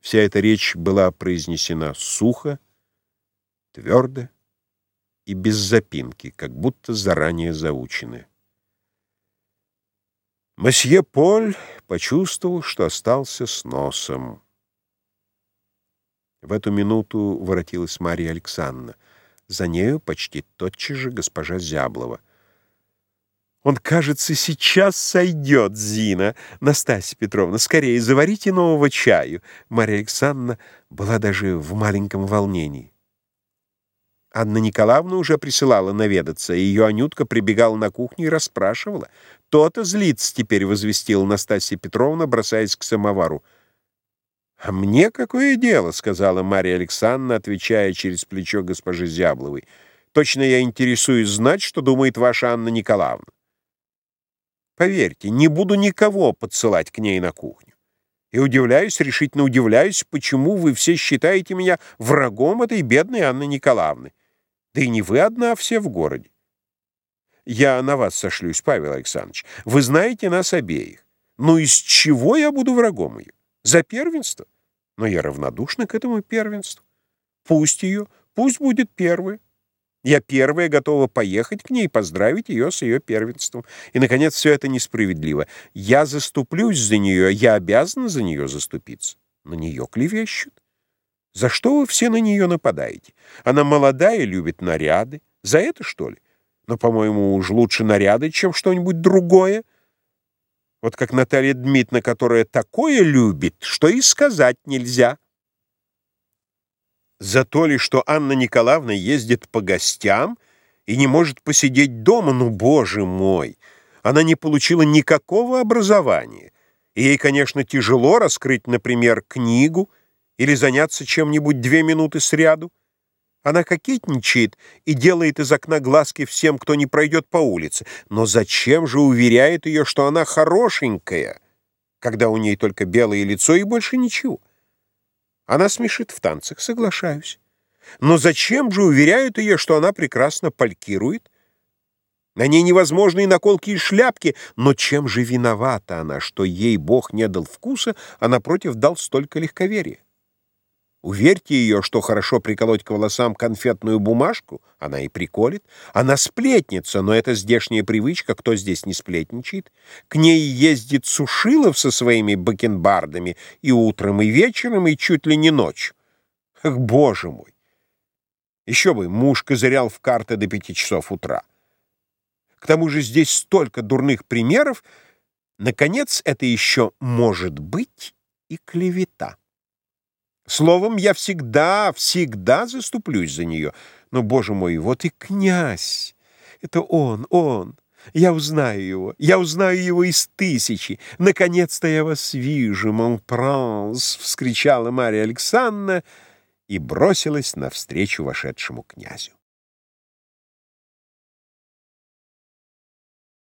Вся эта речь была произнесена сухо, твердо и без запинки, как будто заранее заучены. Мосье Поль почувствовал, что остался с носом. В эту минуту воротилась Мария Александровна. За нею почти тотчас же госпожа Зяблова. «Он, кажется, сейчас сойдет, Зина. Настасья Петровна, скорее заварите нового чаю». Мария Александровна была даже в маленьком волнении. Анна Николаевна уже присылала наведаться, и ее Анютка прибегала на кухню и расспрашивала. «То-то злится теперь», — возвестила Настасья Петровна, бросаясь к самовару. «А мне какое дело?» — сказала Мария Александровна, отвечая через плечо госпожи Зябловой. «Точно я интересуюсь знать, что думает ваша Анна Николаевна. Поверьте, не буду никого подсылать к ней на кухню. И удивляюсь, решительно удивляюсь, почему вы все считаете меня врагом этой бедной Анны Николаевны. Да и не вы одна, а все в городе. Я на вас сошлюсь, Павел Александрович. Вы знаете нас обеих. Ну из чего я буду врагом ее? За первенство? Но я равнодушна к этому первенству. Пусть ее, пусть будет первая. Я первая готова поехать к ней и поздравить ее с ее первенством. И, наконец, все это несправедливо. Я заступлюсь за нее, я обязана за нее заступиться. На нее клевещут. За что вы все на нее нападаете? Она молодая, любит наряды. За это, что ли? Но, по-моему, уж лучше наряды, чем что-нибудь другое. Вот как Наталья Дмитриевна, которая такое любит, что и сказать нельзя. За то ли, что Анна Николаевна ездит по гостям и не может посидеть дома, ну, боже мой! Она не получила никакого образования. И ей, конечно, тяжело раскрыть, например, книгу или заняться чем-нибудь две минуты сряду. Она кокетничает и делает из окна глазки всем, кто не пройдет по улице. Но зачем же уверяет ее, что она хорошенькая, когда у ней только белое лицо и больше ничего? Она смешит в танцах, соглашаюсь. Но зачем же уверяют ее, что она прекрасно палькирует? На ней невозможные наколки и шляпки, но чем же виновата она, что ей Бог не дал вкуса, а напротив дал столько легковерия? Уверьте ее, что хорошо приколоть к волосам конфетную бумажку, она и приколет. Она сплетница, но это здешняя привычка, кто здесь не сплетничает. К ней ездит Сушилов со своими бакенбардами и утром, и вечером, и чуть ли не ночью. Ах, боже мой! Еще бы, муж козырял в карты до пяти часов утра. К тому же здесь столько дурных примеров. Наконец, это еще может быть и клевета. Словом, я всегда, всегда заступлюсь за нее. Но, боже мой, вот и князь. Это он, он. Я узнаю его. Я узнаю его из тысячи. Наконец-то я вас вижу, мон пранс, — вскричала Мария Александровна и бросилась навстречу вошедшему князю.